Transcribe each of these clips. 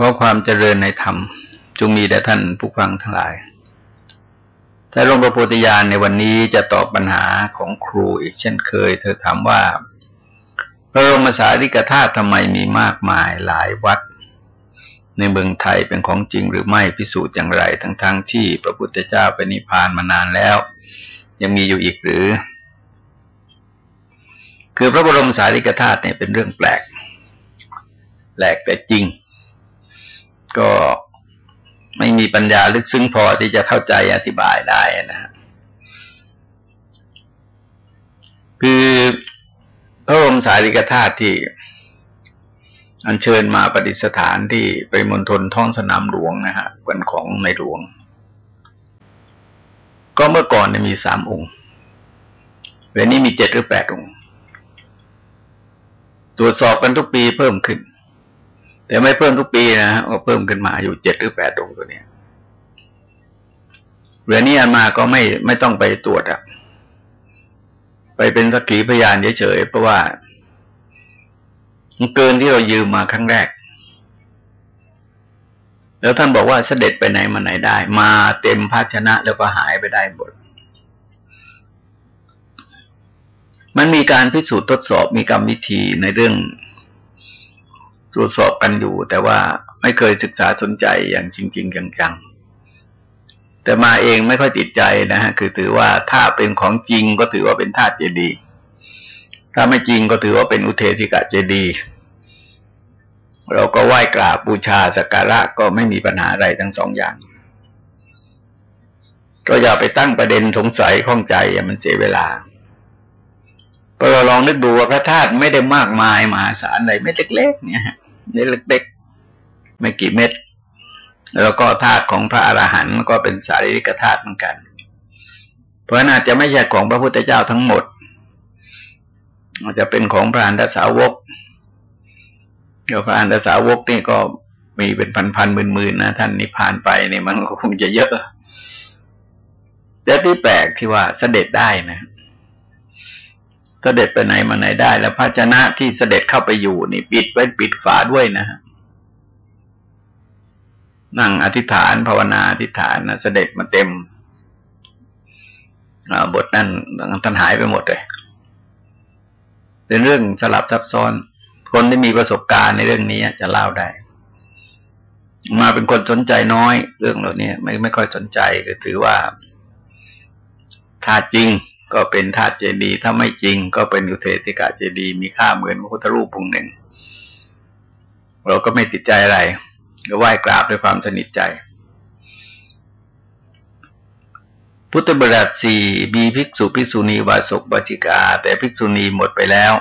ขอความเจริญในธรรมจงมีแด่ท่านผู้ฟังทั้งหลายแต่หลวงพ่อโพธิญาณในวันนี้จะตอบปัญหาของครูอีกเช่นเคย เธอถามว่า พระรมสารีริกธาตุทำไมมีมากมายหลายวัด ในเมืองไทยเป็นของจริงหรือไม่พิสูจน์อย่างไร ทั้งๆทที่พระพุทธเจ้าเป็นนิพพานมานานแล้ว ยังมีอยู่อีกหรือ คือพระบรมสารีริกธาตุเนี่ยเป็นเรื่องแปลก แปลกแต่จริง ก็ไม่มีปัญญาลึกซึ้งพอที่จะเข้าใจอธิบายได้นะฮะคือพระบรมสารีริกธาตุที่ อัญเชิญมาประดิษฐานที่ไปมณฑลท้องสนามหลวงนะฮะเป็นของในหลวง ก็เมื่อก่อนมีสามองค์เวลนี้มีเจ็ดหรือแปดองค์ ตรวจสอบกันทุกปีเพิ่มขึ้น แต่ไม่เพิ่มทุกปีนะก็เพิ่มขึ้นมาอยู่เจ็ดหรือแปดองค์ตัวเนี้ยเรือนี้อันมาก็ไม่ไม่ต้องไปตรวจอะไปเป็นสักขีพยานเฉยๆเพราะว่ามันเกินที่เรายืมมาครั้งแรก แล้วท่านบอกว่าเสด็จไปไหนมาไหนได้ มาเต็มภาชนะแล้วก็หายไปได้หมด มันมีการพิสูจน์ทดสอบมีกรรมวิธีในเรื่อง ตรวจสอบกันอยู่ แต่ว่าไม่เคยศึกษาสนใจอย่างจริง ๆ จังๆ แต่มาเองไม่ค่อยติดใจนะฮะคือถือว่าถ้าเป็นของจริงก็ถือว่าเป็นธาตุเจดีย์ถ้าไม่จริงก็ถือว่าเป็นอุเทสิกะเจดีย์เราก็ไหว้กราบบูชาสักการะก็ไม่มีปัญหาอะไรทั้งสองอย่าง ก็อย่าไปตั้งประเด็นสงสัยข้องใจอย่ามันเสียเวลาพอเราลองนึกดูว่าพระธาตุไม่ได้มากมายมหาศาลอะไรไม่เล็กๆเนี่ย เล็กๆ ไม่กี่เม็ด แล้วก็ธาตุของพระอรหันต์ก็เป็นสารีริกธาตุเหมือนกัน เพราะน่าจะไม่ใช่ของพระพุทธเจ้าทั้งหมด อาจจะเป็นของพระอันตสาวกเดี๋ยวพระอันตสาวกนี่ก็มีเป็นพันๆหมื่นๆนะท่านนิพพานไปเนี่ยมันก็คงจะเยอะแต่ที่แปลกที่ว่าเสด็จได้นะ สด็จไปไหนมาไหนได้ แล้วภาชนะที่เสด็จเข้าไปอยู่นี่ปิดไว้ปิดฝาด้วยนะฮะนั่งอธิษฐานภาวนาอธิษฐานนะเสด็จมาเต็มบทนั้นท่านหายไปหมดเลยเป็นเรื่องสลับซับซ้อน คนที่มีประสบการณ์ในเรื่องนี้จะเล่าได้ มาเป็นคนสนใจน้อย เรื่องเหล่านี้ไม่ไม่ค่อยสนใจก็ถือว่า ถ้าจริง ก็เป็นธาตุเจดีย์ถ้าไม่จริง ก็เป็นอุเทสิกาเจดีย์มีค่าเหมือนพระพุทธรูปองค์หนึ่ง เราก็ไม่ติดใจอะไรก็ไหว้กราบด้วยความสนิทใจ พุทธบริษัทสี่มีภิกษุภิกษุณีวาสกบาจิกา แต่ภิกษุณีหมดไปแล้ว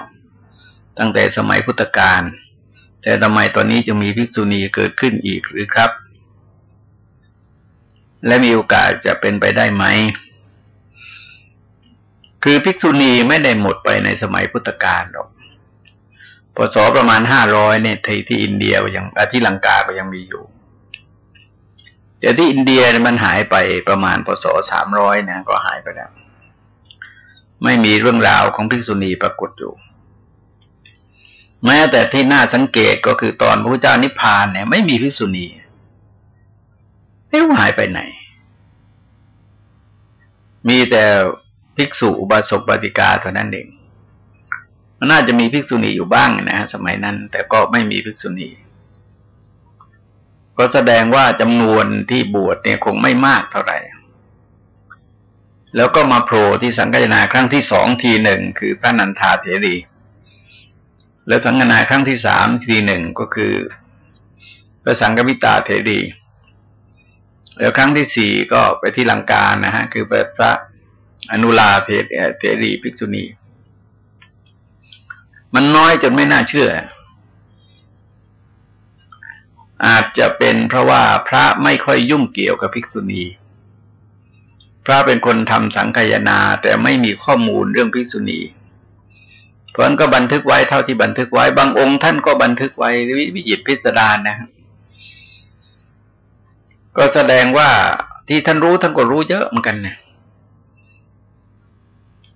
ตั้งแต่สมัยพุทธกาลแต่ทำไมตอนนี้จะมีภิกษุณีเกิดขึ้นอีกหรือครับ และมีโอกาสจะเป็นไปได้ไหม คือภิกษุณีไม่ได้หมดไปในสมัยพุทธกาลหรอกพศประมาณห้าร้อยเนี่ยที่ที่อินเดียก็ยังที่ลังกาก็ยังมีอยู่ แต่ที่อินเดียมันหายไปประมาณพศสามร้อยนะก็หายไปแล้ว ไม่มีเรื่องราวของภิกษุณีปรากฏอยู่ แม้แต่ที่น่าสังเกตก็คือตอนพระพุทธเจ้านิพพานเนี่ย ไม่มีภิกษุณีไม่รู้หายไปไหน มีแต่ ภิกษุอุบาสกบาจิกาเท่านั้นเองมันน่าจะมีภิกษุณีอยู่บ้างนะฮะสมัยนั้น แต่ก็ไม่มีภิกษุณีก็แสดงว่าจำนวนที่บวชเนี่ยคงไม่มากเท่าไหร่ แล้วก็มาโผล่ที่สังกัจนาครั้งที่สองทีหนึ่งคือพระนันทาเถรี แล้วสังกัจนาครั้งที่สามทีหนึ่งก็คือ พระสังกมิตาเถรี แล้วครั้งที่สี่ก็ไปที่ลังกานะฮะคือพระ อนุลาเทเทรีภิกษุณี มันน้อยจนไม่น่าเชื่อ อาจจะเป็นเพราะว่าพระไม่ค่อยยุ่งเกี่ยวกับภิกษุณี พระเป็นคนทำสังคายนา แต่ไม่มีข้อมูลเรื่องภิกษุณีเพราะนั้นก็บันทึกไว้เท่าที่บันทึกไว้ บางองค์ท่านก็บันทึกไว้วิจิตพิสดารนะครับก็แสดงว่าที่ท่านรู้ท่านก็รู้เยอะเหมือนกันเนี่ย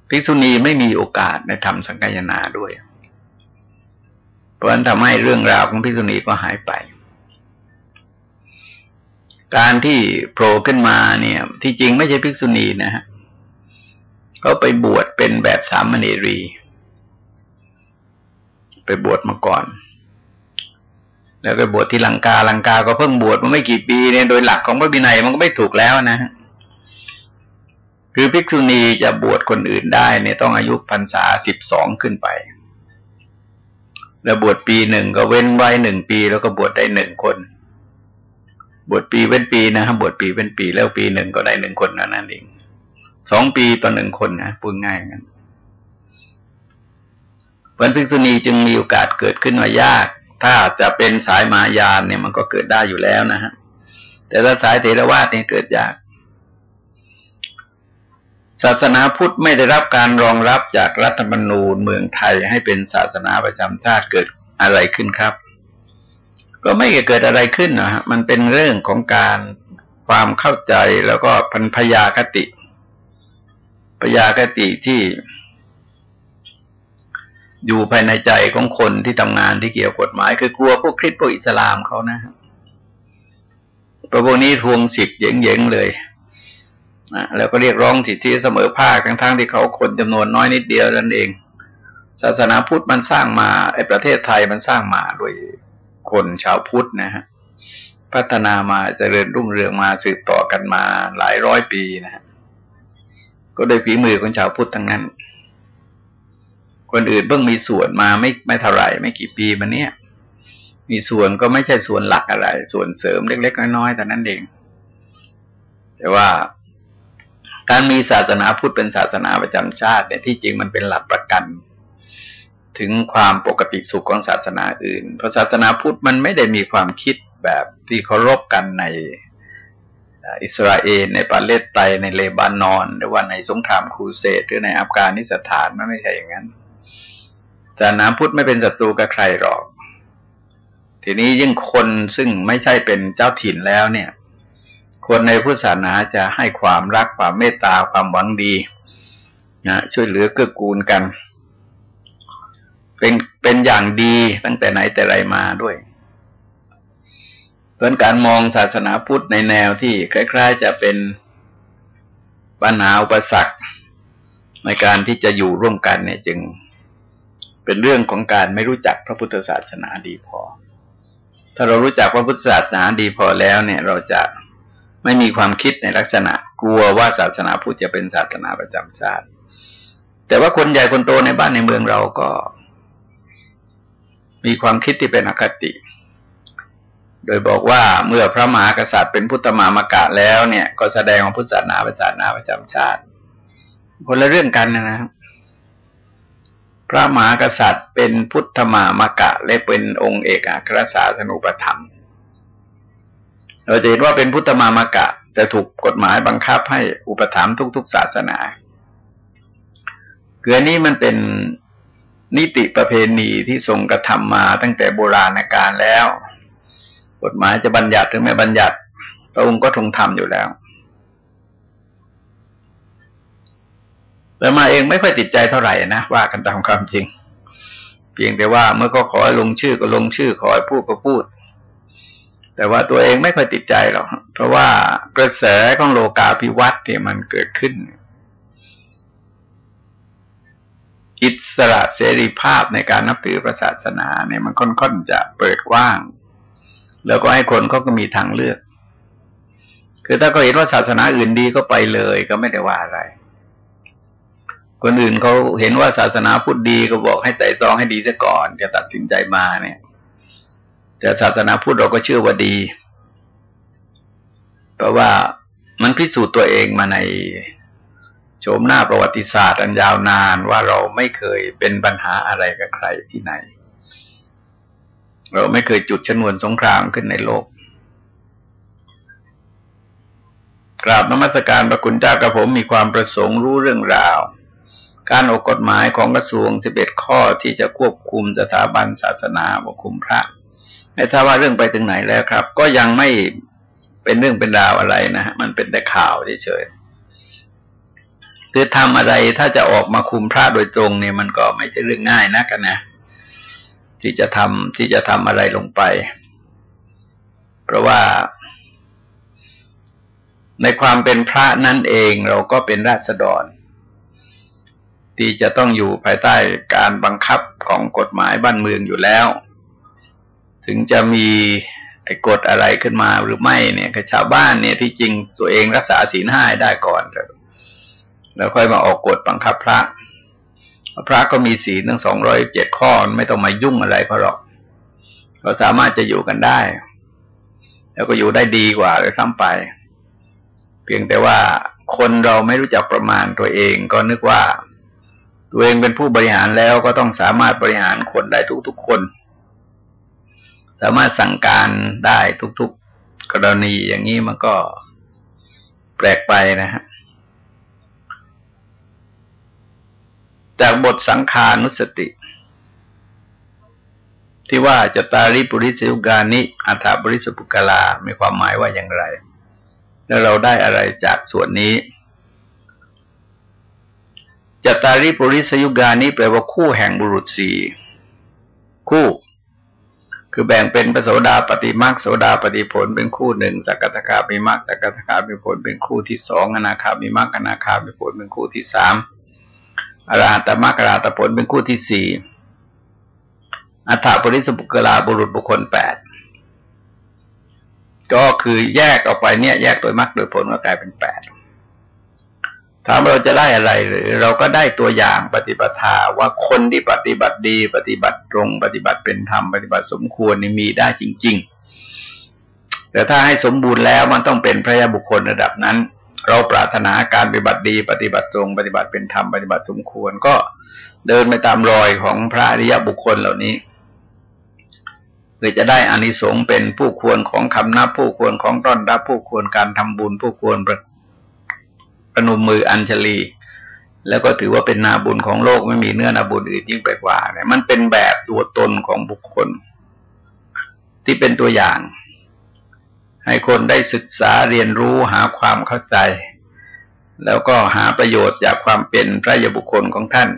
ภิกษุณีไม่มีโอกาสในทำสังกายนาด้วย เพราะนั้นทำให้เรื่องราวของภิกษุณีก็หายไป การที่โผล่ขึ้นมาเนี่ย ที่จริงไม่ใช่ภิกษุณีนะฮะเขาไปบวชเป็นแบบสามเณรี ไปบวชมาก่อน แล้วไปบวชที่ลังกาลังกาก็เพิ่งบวชมาไม่กี่ปีเนี่ยโดยหลักของพระบินัยมันก็ไม่ถูกแล้วนะฮะ คือภิกษุณีจะบวชคนอื่นได้เนี่ยต้องอายุพรรษาสิบสองขึ้นไป แล้วบวชปีหนึ่งก็เว้นไว้หนึ่งปีแล้วก็บวชได้หนึ่งคน บวชปีเว้นปีนะครับวชปีเว้นปีแล้วปีหนึ่งก็ได้หนึ่งคนนั่นเองสองปีต่อหนึ่งคนนะพูดง่ายงั้นวันภิกษุณีจึงมีโอกาสเกิดขึ้นมายาก ถ้าจะเป็นสายมายานเนี่ยมันก็เกิดได้อยู่แล้วนะฮะแต่ถ้าสายเทรวาสเนี่ยเกิดยาก ศาสนาพุทธไม่ได้รับการรองรับจากรัฐธรรมนูญเมืองไทยให้เป็นศาสนาประจำชาติเกิดอะไรขึ้นครับ ก็ไม่เกิดอะไรขึ้นนะฮะมันเป็นเรื่องของการความเข้าใจแล้วก็พันพยาคติปยากติที่อยู่ภายในใจของคนที่ทำงานที่เกี่ยวกฎหมาย คือกลัวพวกคริสต์พวกอิสลามเขานะครับประพวกนี้ทวงสิทธิ์เย่งๆเลย นะแล้วก็เรียกร้องสิทธิเสมอภาคทั้งๆที่เขาคนจำนวนน้อยนิดเดียวนั่นเอง ศาสนาพุทธมันสร้างมาไอ้ประเทศไทยมันสร้างมาโดยคนชาวพุทธนะฮะพัฒนามาจเจริญรุ่งเรืองมาสืบต่อกันมาหลายร้อยปีนะฮะก็โดยฝีมือของชาวพุทธทั้งนั้น คนอื่นเพิ่งมีส่วนมาไม่ไม่เท่าไหร่ไม่กี่ปีมาเนี้ยมีส่วนก็ไม่ใช่ส่วนหลักอะไร ส่วนเสริมเล็ก ๆ น้อยๆแต่นั้นเอง แต่ว่า การมีศาสนาพุทธเป็นศาสนาประจำชาติเนี่ยที่จริงมันเป็นหลักประกัน ถึงความปกติสุขของศาสนาอื่น เพราะศาสนาพุทธมันไม่ได้มีความคิดแบบที่เคารพกันในอิสราเอลในปาเลสไตน์ในเลบานอน หรือว่าในสงครามครูเสดหรือในอัฟกานิสถานมันไม่ใช่อย่างนั้นแต่น้ำพุทธไม่เป็นศัตรูกับใครหรอก ทีนี้ยิ่งคนซึ่งไม่ใช่เป็นเจ้าถิ่นแล้วเนี่ย คนในพุทธศาสนาจะให้ความรักความเมตตาความหวังดีนะช่วยเหลือเกื้อกูลกัน เป็นเป็นอย่างดีตั้งแต่ไหนแต่ไรมาด้วยเพราะการมองศาสนาพุทธในแนวที่คล้ายๆ จะเป็นปัญหาอุปสรรคในการที่จะอยู่ร่วมกันเนี่ยจึงเป็นเรื่องของการไม่รู้จักพระพุทธศาสนาดีพอ ถ้าเรารู้จักพระพุทธศาสนาดีพอแล้วเนี่ย เราจะ ไม่มีความคิดในลักษณะ กลัวว่าศาสนาพุทธจะเป็นศาสนาประจำชาติ แต่ว่าคนใหญ่คนโตในบ้านในเมืองเราก็ มีความคิดที่เป็นอคติ โดยบอกว่าเมื่อพระมหากษัตริย์เป็นพุทธมามกะแล้วเนี่ย ก็แสดงของพุทธศาสนาประจานาประจำชาติ คนละเรื่องกันนะครับพระมหากษัตริย์เป็นพุทธมามกะและเป็นองค์เอกอัครศาสนุปธรรม เราจะเห็นว่าเป็นพุทธมามกะจะถูกกฎหมายบังคับให้อุปถัมภ์ทุก ๆ ศาสนาเกือนี้มันเป็นนิติประเพณีที่ทรงกระทำมาตั้งแต่โบราณกาลแล้ว กฎหมายจะบัญญัติหรือไม่บัญญัติ พระองค์ก็ทรงทำอยู่แล้วแต่มาเองไม่ค่อยติดใจเท่าไหร่นะว่ากันตามความจริง เพียงแต่ว่าเมื่อก็ขอลงชื่อก็ลงชื่อขอพูดก็พูด แต่ว่าตัวเองไม่ค่อยติดใจหรอกเพราะว่ากระแสของโลกาภิวัตน์เนี่ยมันเกิดขึ้น อิสระเสรีภาพในการนับถือศาสนาเนี่ยมันค่อนๆจะเปิดกว้าง แล้วก็ให้คนเขาก็มีทางเลือก คือถ้าเขาเห็นว่าศาสนาอื่นดีก็ไปเลยก็ไม่ได้ว่าอะไรคนอื่นเขาเห็นว่าศาสนาพุทธดีก็บอกให้ไต่ตรองให้ดีซะก่อนจะตัดสินใจมาเนี่ย แต่ศาสนาพุทธเราก็เชื่อว่าดี เพราะว่ามันพิสูจน์ตัวเองมาในโฉมหน้าประวัติศาสตร์อันยาวนานว่าเราไม่เคยเป็นปัญหาอะไรกับใครที่ไหน เราไม่เคยจุดชนวนสงครามขึ้นในโลก กราบนมัสการพระคุณเจ้ากระผมมีความประสงค์รู้เรื่องราว การออกกฎหมายของกระทรวงสิบเอ็ดข้อที่จะควบคุมสถาบันศาสนาควบคุมพระ ไม่ทราบว่าเรื่องไปถึงไหนแล้วครับ ก็ยังไม่เป็นเรื่องเป็นราวอะไรนะฮะมันเป็นแต่ข่าวเฉยๆคือทำอะไรถ้าจะออกมาคุมพระโดยตรงเนี่ยมันก็ไม่ใช่เรื่องง่ายนักนะที่จะทำที่จะทำอะไรลงไป เพราะว่าในความเป็นพระนั่นเองเราก็เป็นราษฎร ที่จะต้องอยู่ภายใต้การบังคับของกฎหมายบ้านเมืองอยู่แล้ว ถึงจะมีไอ้กฎอะไรขึ้นมาหรือไม่เนี่ยชาวบ้านเนี่ยที่จริงตัวเองรักษาศีลห้าได้ก่อน แล้วค่อยมาออกกฎบังคับพระ พระก็มีศีลทั้งสองร้อยเจ็ดข้อไม่ต้องมายุ่งอะไรเขาหรอกเราสามารถจะอยู่กันได้ แล้วก็อยู่ได้ดีกว่าเลยซ้ำไป เพียงแต่ว่าคนเราไม่รู้จักประมาณตัวเองก็นึกว่า ตัวเองเป็นผู้บริหารแล้วก็ต้องสามารถบริหารคนได้ทุกๆคน สามารถสั่งการได้ทุก ๆกรณีอย่างนี้มันก็แปลกไปนะฮะจากบทสังขานุสติ ที่ว่าจตาริปุริสุกานิอัฏฐบริสุปุกลา มีความหมายว่าอย่างไร แล้วเราได้อะไรจากส่วนนี้จตาริปุริสยุกานิแปลว่าคู่แห่งบุรุษสี่คู่ คือแบ่งเป็นปโสดาปฏิมาคโสดาปฏิผลเป็นคู่หนึ่งสักกตคามีมาคสักกตคามีผลเป็นคู่ที่สองอนาคามีมาคอนาคามีผลเป็นคู่ที่สามอราตมรรคอราตผลเป็นคู่ที่สี่อัฏฐปริสุบุกลาบุรุษบุคคลแปดก็คือแยกออกไปเนี่ย แยกโดยมรรคโดยผลก็กลายเป็นแปด ถามเราจะได้อะไรหรือเราก็ได้ตัวอย่างปฏิปทาว่าคนที่ปฏิบัติดี ปฏิบัติตรง ปฏิบัติเป็นธรรมปฏิบัติสมควรนี่มีได้จริง ๆ แต่ถ้าให้สมบูรณ์แล้วมันต้องเป็นพระยาบุคคลระดับนั้น เราปรารถนาการปฏิบัติดี ปฏิบัติตรง ปฏิบัติเป็นธรรมปฏิบัติสมควรก็เดินไปตามรอยของพระอริยบุคคลเหล่านี้เพื่อจะได้อานิสงส์เป็นผู้ควรของคำนับผู้ควรของต้อนรับ ผู้ควรการทำบุญ ผู้ควรประ ประนมมืออัญชลี แล้วก็ถือว่าเป็นนาบุญของโลกไม่มีเนื้อนาบุญอื่นยิ่งไปกว่าเนี่ยมันเป็นแบบตัวตนของบุคคล ที่เป็นตัวอย่าง ให้คนได้ศึกษาเรียนรู้หาความเข้าใจ แล้วก็หาประโยชน์จากความเป็นพระยบุคคลของท่าน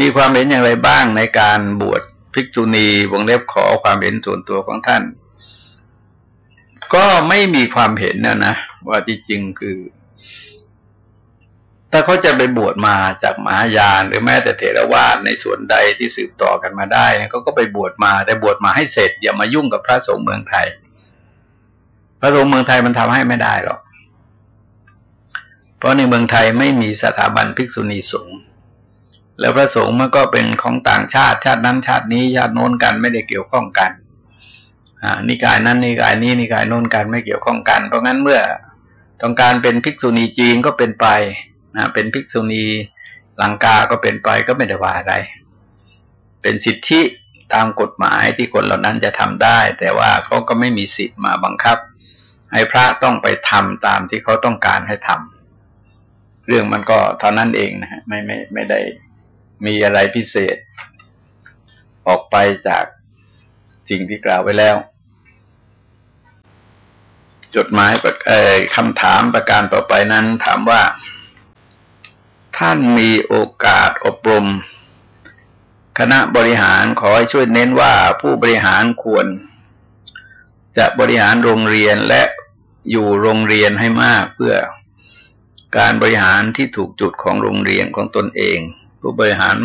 มีความเห็นอย่างไรบ้างในการบวชภิกษุณีวงเล็บขอความเห็นส่วนตัวของท่าน ก็ไม่มีความเห็นนะนะว่าจริงๆคือ ถ้าเขาจะไปบวชมาจากมหายานหรือแม้แต่เถรวาทในส่วนใดที่สืบต่อกันมาได้เขาก็ไปบวชมาแต่บวชมาให้เสร็จ อย่ามายุ่งกับพระสงฆ์เมืองไทย พระสงฆ์เมืองไทยมันทำให้ไม่ได้หรอกเพราะในเมืองไทยไม่มีสถาบันภิกษุณีสงฆ์แล้วพระสงฆ์มันก็เป็นของต่างชาติชาตินั้นชาตินี้ชาติโน้นกันไม่ได้เกี่ยวข้องกัน นิกายนั้นนิกายนี้นิกายโน้นกันไม่เกี่ยวข้องกัน เพราะงั้นเมื่อต้องการเป็นภิกษุณีจีนก็เป็นไปนะเป็นภิกษุณีลังกาก็เป็นไปก็ไม่ได้ว่าอะไร เป็นสิทธิตามกฎหมายที่คนเหล่านั้นจะทำได้ แต่ว่าเขาก็ไม่มีสิทธิ์มาบังคับ ให้พระต้องไปทำตามที่เขาต้องการให้ทำเรื่องมันก็เท่านั้นเองนะฮะไม่ไม่ไม่ได้มีอะไรพิเศษ ออกไปจากสิ่งที่กล่าวไว้แล้ว จดหมายคำถามประการต่อไปนั้นถามว่า ท่านมีโอกาสอบรม คณะบริหารขอให้ช่วยเน้นว่าผู้บริหารควร จะบริหารโรงเรียนและอยู่โรงเรียนให้มากเพื่อการบริหารที่ถูกจุดของโรงเรียนของตนเอง ผู้บริหาร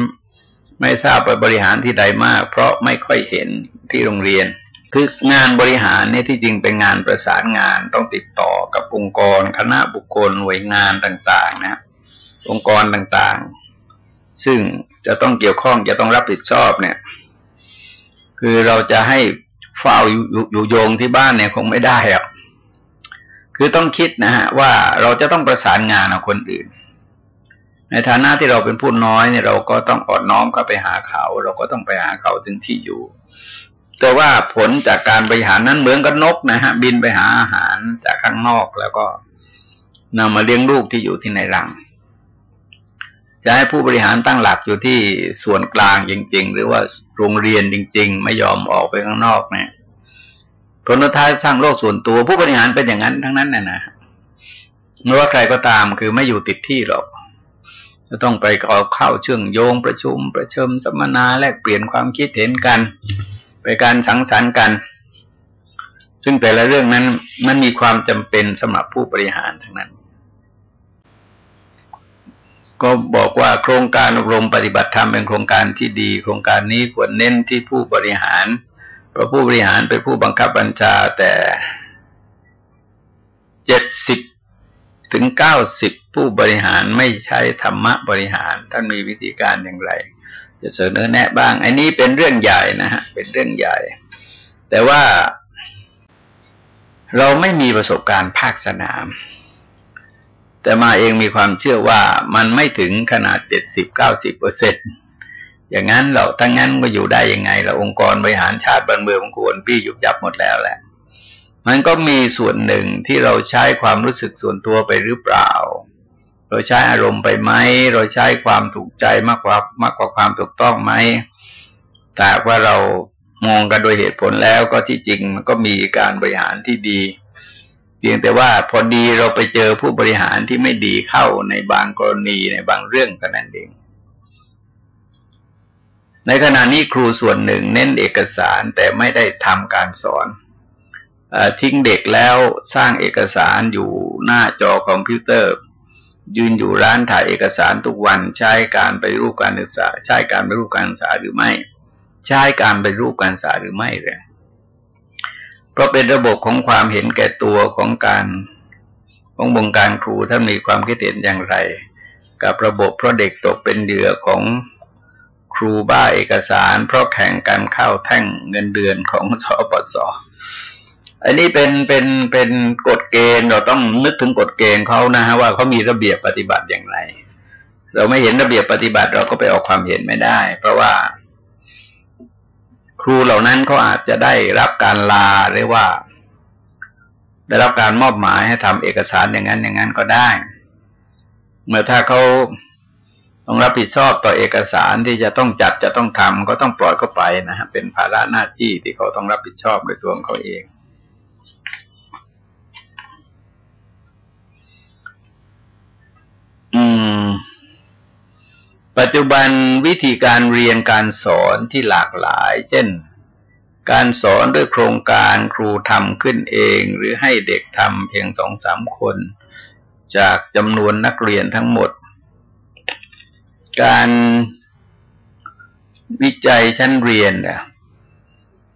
ไม่ทราบไปบริหารที่ใดมาก เพราะไม่ค่อยเห็นที่โรงเรียน คืองานบริหารเนี่ยที่จริงเป็นงานประสานงานต้องติดต่อกับองค์กร คณะบุคคลหน่วยงานต่างๆนะองค์กรต่างๆ ซึ่งจะต้องเกี่ยวข้องจะต้องรับผิดชอบเนี่ย คือเราจะให้เฝ้าอยู่โยงที่บ้านเนี่ยคงไม่ได้หรอกคือต้องคิดนะฮะว่าเราจะต้องประสานงานกับคนอื่น ในฐานะที่เราเป็นผู้น้อยเนี่ยเราก็ต้องอดน้อมเข้าไปหาเขา เราก็ต้องไปหาเขาถึงที่อยู่ แต่ว่าผลจากการบริหารนั้นเหมือนกับนกนะฮะ บินไปหาอาหารจากข้างนอกแล้วก็นำมาเลี้ยงลูกที่อยู่ที่ในรัง จะให้ผู้บริหารตั้งหลักอยู่ที่ส่วนกลางจริง ๆ หรือว่าโรงเรียนจริง ๆ ไม่ยอมออกไปข้างนอกเนี่ยผลท้ายสร้างโลกส่วนตัว ผู้บริหารเป็นอย่างนั้นทั้งนั้นน่ะนะไม่ว่าใครก็ตามคือไม่อยู่ติดที่หรอกจะต้องไปขอเข้าเชื่องโยงประชุมประชุมสัมมนาแลกเปลี่ยนความคิดเห็นกัน ไปการสังสรรค์กัน ซึ่งแต่ละเรื่องนั้นมันมีความจำเป็นสำหรับผู้บริหารทั้งนั้น ก็บอกว่าโครงการอบรมปฏิบัติธรรมเป็นโครงการที่ดี โครงการนี้ควรเน้นที่ผู้บริหาร เพราะผู้บริหารเป็นผู้บังคับบัญชาแต่เจ็ดสิบถึงเก้าสิบผู้บริหารไม่ใช้ธรรมะบริหาร ท่านมีวิธีการอย่างไร จะเสนอแนะบ้าง อันนี้เป็นเรื่องใหญ่นะฮะ เป็นเรื่องใหญ่ แต่ว่าเราไม่มีประสบการณ์ภาคสนาม แต่มาเองมีความเชื่อว่ามันไม่ถึงขนาดเจ็ดสิบเก้าสิบเปอร์เซ็นอย่างนั้นเราทั้งนั้นก็อยู่ได้ยังไงเราองค์กรบริหารชาติบ้านเมืองของควรปี้ยุบยับหมดแล้วแหละ มันก็มีส่วนหนึ่งที่เราใช้ความรู้สึกส่วนตัวไปหรือเปล่า เราใช้อารมณ์ไปไหม เราใช้ความถูกใจมากกว่ามากกว่าความถูกต้องไหมแต่ว่าเรามองกันโดยเหตุผลแล้วก็ที่จริงมันก็มีการบริหารที่ดี เพียงแต่ว่าพอดีเราไปเจอผู้บริหารที่ไม่ดีเข้าในบางกรณีในบางเรื่องกันนั่นเอง ในขณะนี้ครูส่วนหนึ่งเน้นเอกสารแต่ไม่ได้ทำการสอนทิ้งเด็กแล้วสร้างเอกสารอยู่หน้าจอคอมพิวเตอร์ ยืนอยู่ร้านถ่ายเอกสารทุกวันใช้การไปรูปการศึกษา ใช้การไปรูปการศึกษาหรือไม่ ใช้การไปรูปการศึกษาหรือไม่เลยเพราะเป็นระบบของความเห็นแก่ตัวของการของวงการครูท่านมีความคิดเห็นอย่างไร กับระบบเพราะเด็กตกเป็นเหยื่อของครูบ้าเอกสาร เพราะแข่งกันเข้าแท่งเงินเดือนของสปสอ อันนี้เป็นเป็นเป็นกฎเกณฑ์เราต้องนึกถึงกฎเกณฑ์เขานะฮะว่าเขามีระเบียบปฏิบัติอย่างไร เราไม่เห็นระเบียบปฏิบัติเราก็ไปออกความเห็นไม่ได้ เพราะว่า ครูเหล่านั้นเขาอาจจะได้รับการลาหรือว่า ได้รับการมอบหมายให้ทำเอกสารอย่างนั้นอย่างนั้นก็ได้ เมื่อถ้าเขาต้องรับผิดชอบต่อเอกสารที่จะต้องจัดจะต้องทำก็ต้องปล่อยเข้าไปนะฮะเป็นภาระหน้าที่ที่เขาต้องรับผิดชอบโดยตัวของเขาเอง อืม ปัจจุบันวิธีการเรียนการสอนที่หลากหลาย เช่น การสอนด้วยโครงการครูทำขึ้นเอง หรือให้เด็กทำเพียงสองสามคน จากจำนวนนักเรียนทั้งหมด การวิจัยชั้นเรียนเนี่ย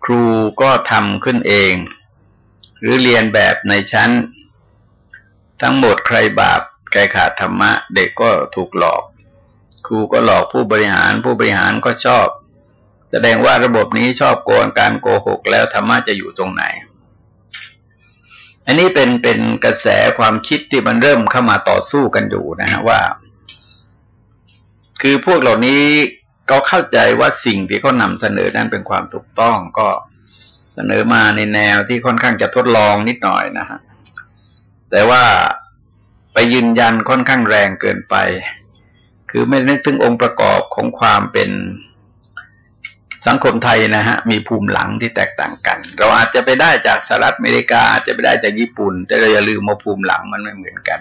ครูก็ทำขึ้นเอง หรือเรียนแบบในชั้น ทั้งหมดใครบาป แกขาดธรรมะ เด็กก็ถูกหลอก ครูก็หลอกผู้บริหารผู้บริหารก็ชอบ แสดงว่าระบบนี้ชอบโกงการโกหกแล้วธรรมะจะอยู่ตรงไหน อันนี้เป็นเป็นกระแสความคิดที่มันเริ่มเข้ามาต่อสู้กันอยู่นะฮะว่า คือพวกเหล่านี้ก็เข้าใจว่าสิ่งที่เขานำเสนอนั้นเป็นความถูกต้องก็เสนอมาในแนวที่ค่อนข้างจะทดลองนิดหน่อยนะฮะแต่ว่า ไปยืนยันค่อนข้างแรงเกินไป คือไม่นึกถึงองค์ประกอบของความเป็นสังคมไทยนะฮะ มีภูมิหลังที่แตกต่างกัน เราอาจจะไปได้จากสหรัฐอเมริกาอาจจะไปได้จากญี่ปุ่น แต่เราอย่าลืมมาภูมิหลังมันไม่เหมือนกัน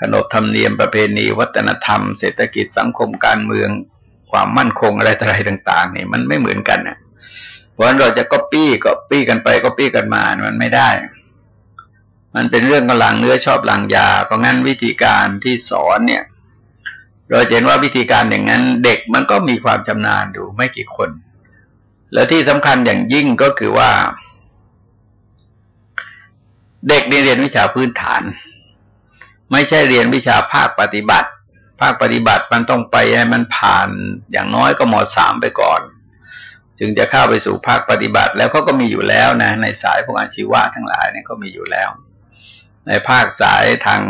ขนบธรรมเนียมประเพณี วัฒนธรรม เศรษฐกิจสังคมการเมืองความมั่นคงอะไรอะไรต่าง ๆ นี่มันไม่เหมือนกันนะเพราะฉะนั้นเราจะก็ปี้ก็ปี้กันไปก็ปี้กันมา มันไม่ได้ มันเป็นเรื่องกำลังเนื้อชอบหลังยา เพราะงั้นวิธีการที่สอนเนี่ย เราเห็นว่าวิธีการอย่างนั้นเด็กมันก็มีความชำนาญอยู่ไม่กี่คน และที่สำคัญอย่างยิ่งก็คือว่า เด็กเรียนวิชาพื้นฐาน ไม่ใช่เรียนวิชาภาคปฏิบัติ ภาคปฏิบัติมันต้องไปให้มันผ่านอย่างน้อยก็มสามไปก่อนจึงจะเข้าไปสู่ภาคปฏิบัติ แล้วก็ก็มีอยู่แล้วนะ ในสายพวกอาชีวะทั้งหลายเนี่ยก็มีอยู่แล้ว ในภาคสายทาง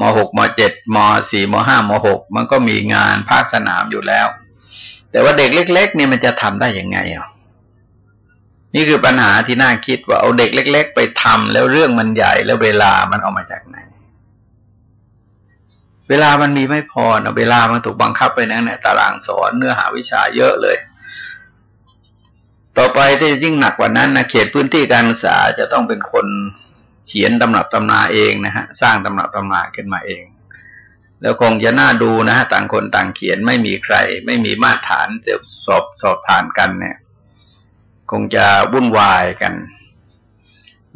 มหกมเจ็ดมสี่มห้ามหกมันก็มีงานภาคสนามอยู่แล้ว แต่ว่าเด็กเล็ก ๆ เนี่ยมันจะทำได้ยังไงอะนี่คือปัญหาที่น่าคิดว่าเอาเด็กเล็ก ๆ ไปทำแล้วเรื่องมันใหญ่แล้วเวลามันเอามาจากไหน เวลามันมีไม่พอนะเวลามันถูกบังคับไปนั่นเนี่ยตารางสอนเนื้อหาวิชาเยอะเลย ต่อไปที่ยิ่งหนักกว่านั้นนะเขตพื้นที่การศึกษาจะต้องเป็นคน เขียนตำรับตำนาเองนะฮะสร้างตำรับตำนาขึ้นมาเอง แล้วคงจะน่าดูนะฮะต่างคนต่างเขียนไม่มีใคร ไม่มีมาตรฐานจะสอบสอบทานกันเนี่ย คงจะวุ่นวายกัน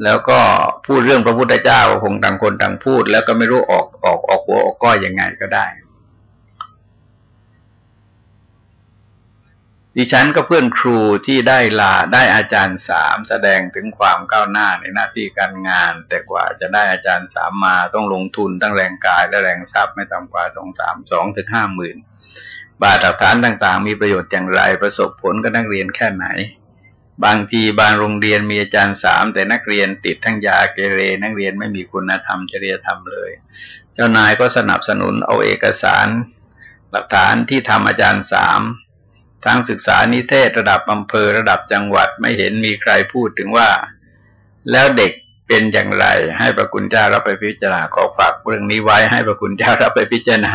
แล้วก็พูดเรื่องพระพุทธเจ้าคงต่างคนต่างพูด แล้วก็ไม่รู้ออกออกออกหัวออกก้อยยังไงก็ได้ ดิฉันก็เพื่อนครูที่ได้ลาได้อาจารย์สามแสดงถึงความก้าวหน้าในหน้าที่การงาน แต่กว่าจะได้อาจารย์สามมาต้องลงทุนทั้งแรงกายและแรงทรัพย์ไม่ต่ำกว่าสองสามสองถึงห้าหมื่นบาทหลักฐานต่างๆ มีประโยชน์อย่างไรประสบผลกับนักเรียนแค่ไหน บางทีบางโรงเรียนมีอาจารย์สามแต่นักเรียนติดทั้งยาเกเร นักเรียนไม่มีคุณธรรมจริยธรรมเลย เจ้านายก็สนับสนุนเอาเอกสาร หลักฐานที่ทำอาจารย์สาม ทางศึกษานิเทศระดับอำเภอระดับจังหวัดไม่เห็นมีใครพูดถึงว่า แล้วเด็กเป็นอย่างไร ให้ประคุณเจ้ารับไปพิจารณาขอฝากเรื่องนี้ไว้ให้ประคุณเจ้ารับไปพิจารณา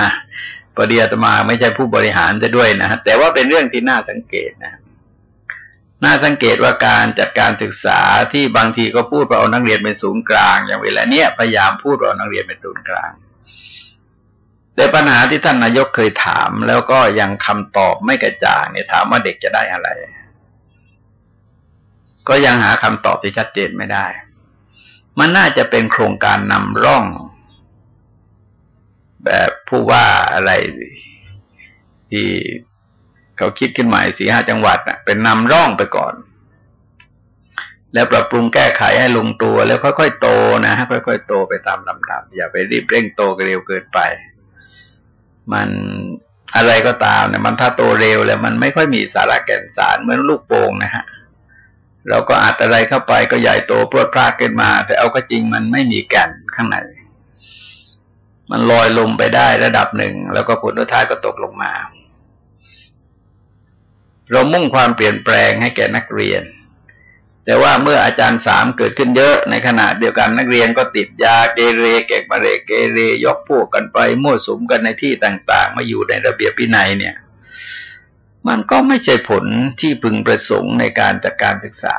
พอดีอาตมาไม่ใช่ผู้บริหารจะด้วยนะแต่ว่าเป็นเรื่องที่น่าสังเกตนะน่าสังเกตว่าการจัดการศึกษาที่บางทีก็พูดว่าเอานักเรียนเป็นศูนย์กลาง อย่างเวลาเนี้ยพยายามพูดว่านักเรียนเป็นศูนย์กลาง แต่ปัญหาที่ท่านนายกเคยถาม แล้วก็ยังคำตอบไม่กระจ่างเนี่ยถามว่าเด็กจะได้อะไร ก็ยังหาคำตอบที่ชัดเจนไม่ได้ มันน่าจะเป็นโครงการนำร่อง แบบผู้ว่าอะไร ที่เขาคิดขึ้นใหม่สี่ห้าจังหวัดน่ะเป็นนำร่องไปก่อน แล้วปรับปรุงแก้ไขให้ลงตัวแล้วค่อยๆโตนะฮะค่อยๆโตไปตามลำดับอย่าไปรีบเร่งโตเร็วเกินไป มันอะไรก็ตามเนี่ยมันถ้าโตเร็วแล้วมันไม่ค่อยมีสาระแก่นสารเหมือนลูกโป่งนะฮะเราก็อัดอะไรเข้าไปก็ใหญ่โตพรวดพลาดขึ้นมา แต่เอาก็จริงมันไม่มีแก่นข้างในมันลอยลงไปได้ระดับหนึ่ง แล้วก็ผลท้ายก็ตกลงมา เรามุ่งความเปลี่ยนแปลงให้แก่นักเรียน แต่ว่าเมื่ออาจารย์สามเกิดขึ้นเยอะในขณะเดียวกันนักเรียนก็ติดยาเกเรเก็กมาเรเกเร ยกพวกกันไปมั่วสุมกันในที่ต่างๆ มาอยู่ในระเบียบพินัยเนี่ย มันก็ไม่ใช่ผลที่พึงประสงค์ในการจัดการศึกษา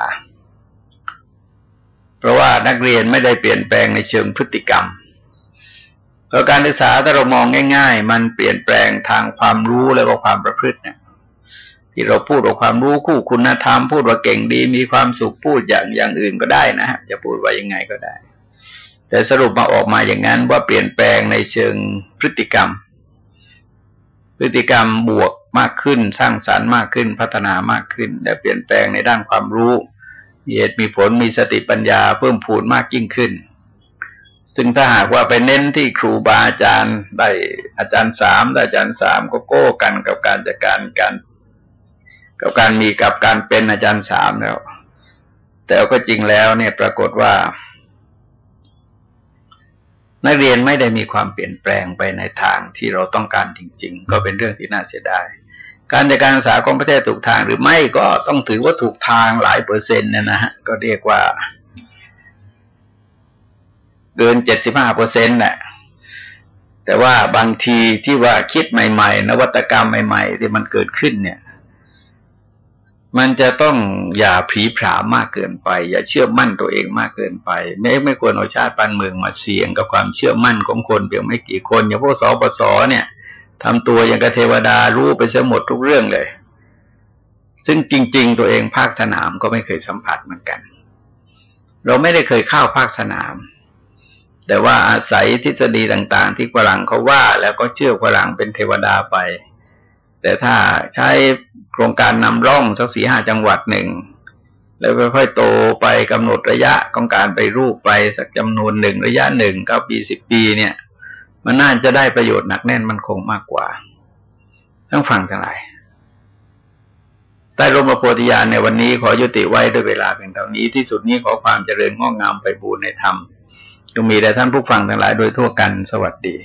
เพราะว่านักเรียนไม่ได้เปลี่ยนแปลงในเชิงพฤติกรรมเพราะการศึกษาถ้าเรามองง่าย ๆ มันเปลี่ยนแปลงทางความรู้แล้วก็ความประพฤติเนี่ย ที่เราพูดว่าความรู้คู่คุณธรรม พูดว่าเก่งดีมีความสุขพูดอย่างอย่างอื่นก็ได้นะฮะจะพูดว่ายังไงก็ได้ แต่สรุปมาออกมาอย่างนั้นว่าเปลี่ยนแปลงในเชิงพฤติกรรม พฤติกรรมบวกมากขึ้น สร้างสารรค์มากขึ้นพัฒนามากขึ้น และเปลี่ยนแปลงในด้านความรู้มีเหตุมีผลมีสติปัญญาเพิ่มพูนมากยิ่งขึ้น ซึ่งถ้าหากว่าไปเน้นที่ครูบาอาจารย์ได้อาจารย์สามได้อาจารย์สามก็โก้กันกับการจัดการการ กับการมีกับการเป็นอาจารย์สามแล้ว แต่ก็จริงแล้วเนี่ยปรากฏว่า นักเรียนไม่ได้มีความเปลี่ยนแปลงไปในทางที่เราต้องการจริง ๆ ก็เป็นเรื่องที่น่าเสียดายการจัดการศึกษาของประเทศถูกทางหรือไม่ก็ต้องถือว่าถูกทางหลายเปอร์เซ็นต์เนี่ยนะฮะก็เรียกว่า เกินเจ็ดสิบห้าเปอร์เซ็นต์แหละแต่ว่าบางทีที่ว่าคิดใหม่ ๆ นวัตกรรมใหม่ ๆ ที่มันเกิดขึ้นเนี่ย มันจะต้องอย่าผีผามากเกินไป อย่าเชื่อมั่นตัวเองมากเกินไป ไม่ไม่ควรเอาชาติปันเมืองมาเสี่ยงกับความเชื่อมั่นของคนเพียงไม่กี่คนอย่างพวกสปสเนี่ยทำตัวอย่างกับเทวดารู้ไปเสียหมดทุกเรื่องเลย ซึ่งจริง ๆ ตัวเองภาคสนามก็ไม่เคยสัมผัสเหมือนกัน เราไม่ได้เคยเข้าภาคสนาม แต่ว่าอาศัยทฤษฎีต่าง ๆ ที่ฝรั่งเขาว่า แล้วก็เชื่อฝรั่งเป็นเทวดาไป แต่ถ้าใช้โครงการนำร่องสักสี่ห้าจังหวัดหนึ่ง แล้วค่อยๆโตไปกำหนดระยะของการไปรูปไปสักจำนวนหนึ่งระยะหนึ่งเก้าปีสิบปีเนี่ย มันน่าจะได้ประโยชน์หนักแน่นมันคงมากกว่าต้งฟังทั้งหลายใต้ร่มพระโพธิญาณในวันนี้ขอยุติไว้ด้วยเวลาเพียงเท่านี้ที่สุดนี้ขอความเจริญงอกงามไปบูรณนธรรมจงมีแด่ท่านผู้ฟังทั้งหลายโดยทั่วกันสวัสดี